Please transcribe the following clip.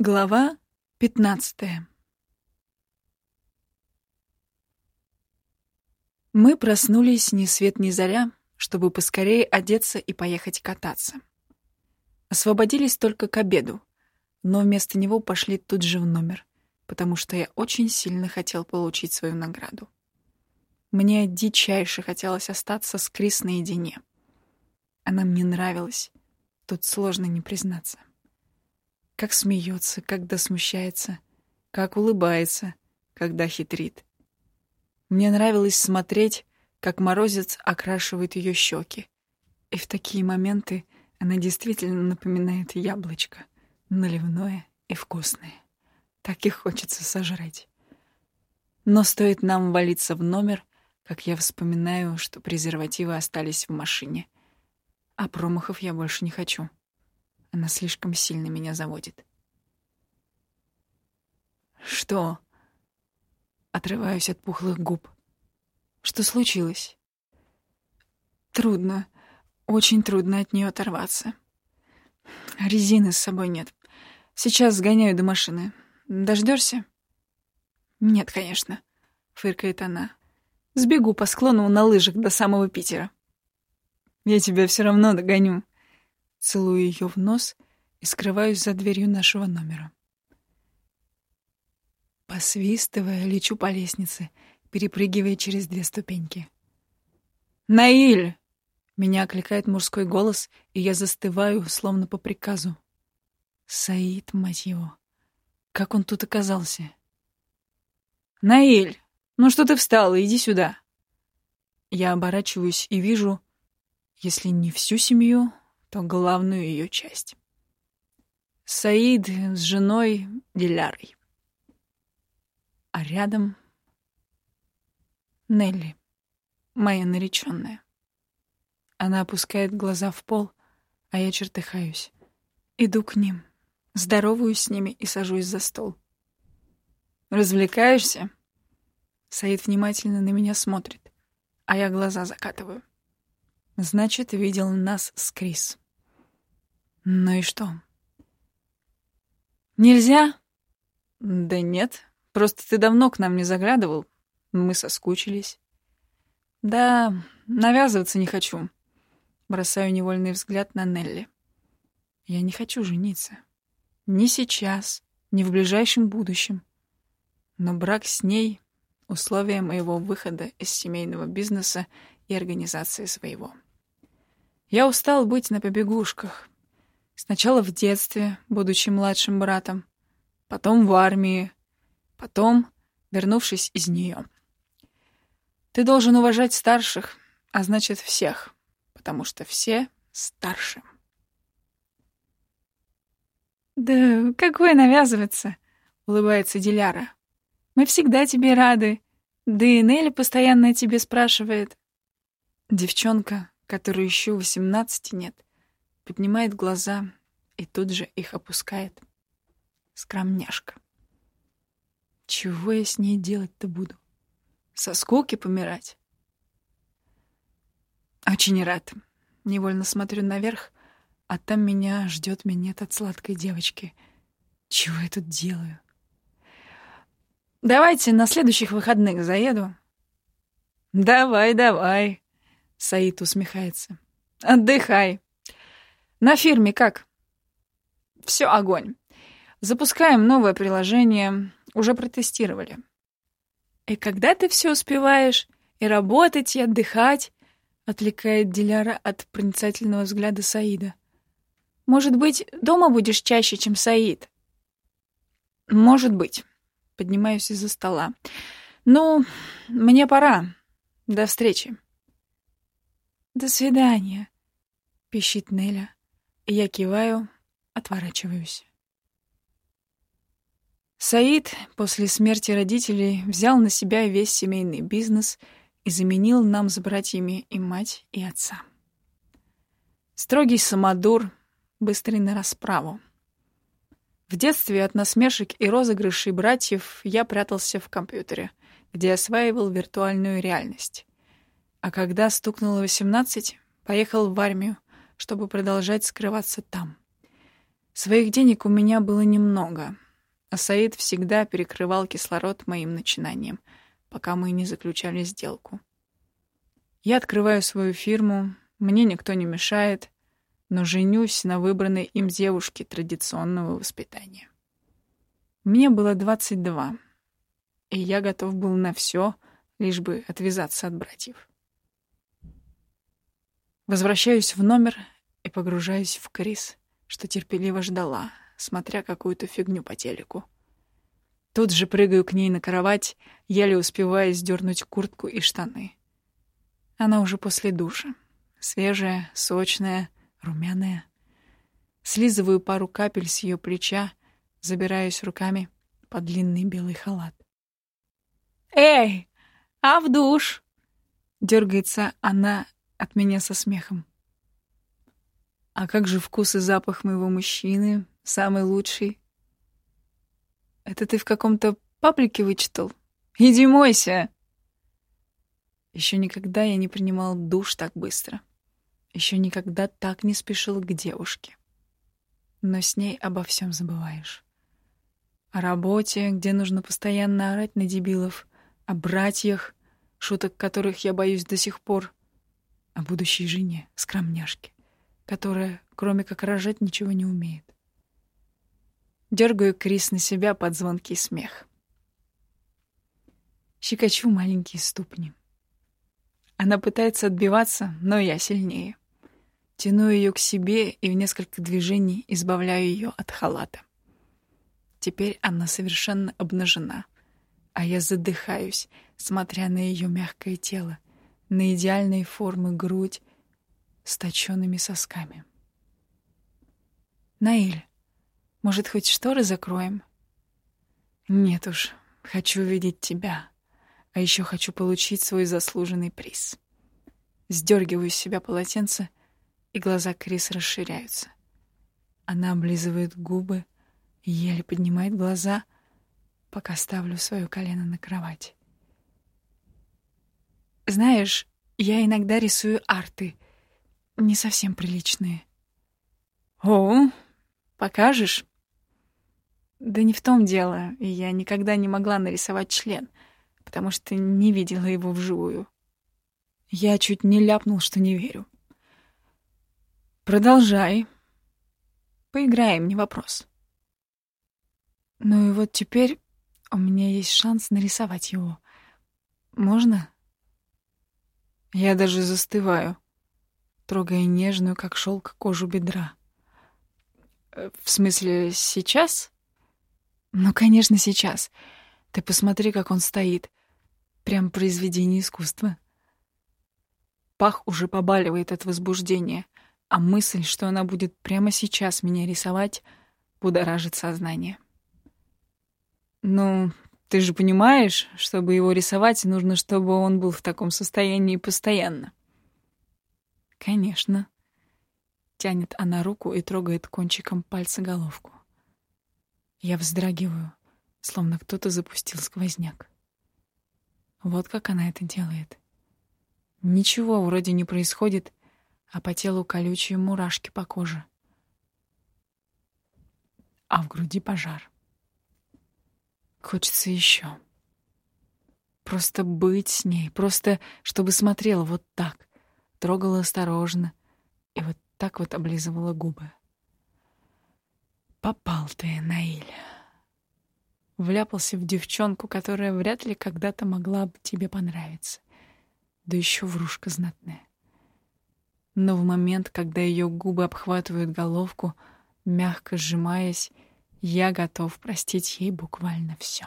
Глава пятнадцатая Мы проснулись ни свет ни заря, чтобы поскорее одеться и поехать кататься. Освободились только к обеду, но вместо него пошли тут же в номер, потому что я очень сильно хотел получить свою награду. Мне дичайше хотелось остаться с Крис наедине. Она мне нравилась, тут сложно не признаться. Как смеется, когда смущается, как улыбается, когда хитрит. Мне нравилось смотреть, как морозец окрашивает ее щеки. И в такие моменты она действительно напоминает яблочко, наливное и вкусное. Так и хочется сожрать. Но стоит нам валиться в номер, как я вспоминаю, что презервативы остались в машине. А промахов я больше не хочу. Она слишком сильно меня заводит. Что? Отрываюсь от пухлых губ. Что случилось? Трудно. Очень трудно от нее оторваться. Резины с собой нет. Сейчас сгоняю до машины. Дождешься? Нет, конечно, фыркает она. Сбегу по склону на лыжах до самого Питера. Я тебя все равно догоню целую ее в нос и скрываюсь за дверью нашего номера. Посвистывая, лечу по лестнице, перепрыгивая через две ступеньки. «Наиль!» — меня окликает мужской голос, и я застываю, словно по приказу. Саид, мать его. Как он тут оказался? «Наиль, ну что ты встала? Иди сюда!» Я оборачиваюсь и вижу, если не всю семью, то главную ее часть. Саид с женой Дилярой. А рядом Нелли, моя нареченная. Она опускает глаза в пол, а я чертыхаюсь. Иду к ним, здороваюсь с ними и сажусь за стол. «Развлекаешься?» Саид внимательно на меня смотрит, а я глаза закатываю. Значит, видел нас с Крис. Ну и что? Нельзя? Да нет, просто ты давно к нам не заглядывал. Мы соскучились. Да, навязываться не хочу. Бросаю невольный взгляд на Нелли. Я не хочу жениться. Ни сейчас, ни в ближайшем будущем. Но брак с ней — условие моего выхода из семейного бизнеса и организации своего. Я устал быть на побегушках, Сначала в детстве, будучи младшим братом, потом в армии, потом вернувшись из нее. Ты должен уважать старших, а значит всех, потому что все старше. «Да какое навязываться?» — улыбается Диляра. «Мы всегда тебе рады. Да и Нелли постоянно о тебе спрашивает». Девчонка, которой еще восемнадцати нет, поднимает глаза и тут же их опускает. Скромняшка. Чего я с ней делать-то буду? Со скуки помирать? Очень рад. Невольно смотрю наверх, а там меня ждет минет от сладкой девочки. Чего я тут делаю? Давайте на следующих выходных заеду. Давай, давай. Саид усмехается. Отдыхай. На фирме как? Все огонь. Запускаем новое приложение. Уже протестировали. И когда ты все успеваешь? И работать, и отдыхать? Отвлекает Диляра от проницательного взгляда Саида. Может быть, дома будешь чаще, чем Саид? Может быть. Поднимаюсь из-за стола. Ну, мне пора. До встречи. До свидания, пищит Неля. Я киваю, отворачиваюсь. Саид после смерти родителей взял на себя весь семейный бизнес и заменил нам с братьями и мать, и отца. Строгий самодур, быстрый на расправу. В детстве от насмешек и розыгрышей братьев я прятался в компьютере, где осваивал виртуальную реальность. А когда стукнуло 18, поехал в армию, чтобы продолжать скрываться там. Своих денег у меня было немного, а Саид всегда перекрывал кислород моим начинаниям, пока мы не заключали сделку. Я открываю свою фирму, мне никто не мешает, но женюсь на выбранной им девушке традиционного воспитания. Мне было 22, и я готов был на все, лишь бы отвязаться от братьев. Возвращаюсь в номер и погружаюсь в Крис, что терпеливо ждала, смотря какую-то фигню по телеку. Тут же прыгаю к ней на кровать, еле успевая сдернуть куртку и штаны. Она уже после душа. Свежая, сочная, румяная. Слизываю пару капель с ее плеча, забираюсь руками под длинный белый халат. «Эй, а в душ?» Дергается она от меня со смехом. «А как же вкус и запах моего мужчины? Самый лучший?» «Это ты в каком-то паблике вычитал? Иди мойся!» Еще никогда я не принимал душ так быстро. Еще никогда так не спешил к девушке. Но с ней обо всем забываешь. О работе, где нужно постоянно орать на дебилов, о братьях, шуток которых я боюсь до сих пор, о будущей жене, скромняшке, которая, кроме как рожать, ничего не умеет. Дергаю Крис на себя под звонкий смех. Щекочу маленькие ступни. Она пытается отбиваться, но я сильнее. Тяну ее к себе и в несколько движений избавляю ее от халата. Теперь она совершенно обнажена, а я задыхаюсь, смотря на ее мягкое тело, на идеальной формы грудь с точенными сосками. «Наиль, может, хоть шторы закроем?» «Нет уж, хочу видеть тебя», а еще хочу получить свой заслуженный приз. Сдергиваю с себя полотенце, и глаза Крис расширяются. Она облизывает губы, еле поднимает глаза, пока ставлю свое колено на кровать. Знаешь, я иногда рисую арты, не совсем приличные. О, покажешь? Да не в том дело, я никогда не могла нарисовать член — потому что не видела его вживую. Я чуть не ляпнул, что не верю. Продолжай. Поиграем, не вопрос. Ну и вот теперь у меня есть шанс нарисовать его. Можно? Я даже застываю, трогая нежную, как шелк, кожу бедра. Э, в смысле, сейчас? Ну, конечно, сейчас. Ты посмотри, как он стоит. Прям произведение искусства. Пах уже побаливает от возбуждения, а мысль, что она будет прямо сейчас меня рисовать, будоражит сознание. Ну, ты же понимаешь, чтобы его рисовать, нужно, чтобы он был в таком состоянии постоянно. Конечно. Тянет она руку и трогает кончиком пальца головку. Я вздрагиваю, словно кто-то запустил сквозняк. Вот как она это делает. Ничего вроде не происходит, а по телу колючие мурашки по коже. А в груди пожар. Хочется еще. Просто быть с ней, просто чтобы смотрела вот так, трогала осторожно и вот так вот облизывала губы. Попал ты, Наиль вляпался в девчонку, которая вряд ли когда-то могла бы тебе понравиться. Да еще врушка знатная. Но в момент, когда ее губы обхватывают головку, мягко сжимаясь, я готов простить ей буквально все.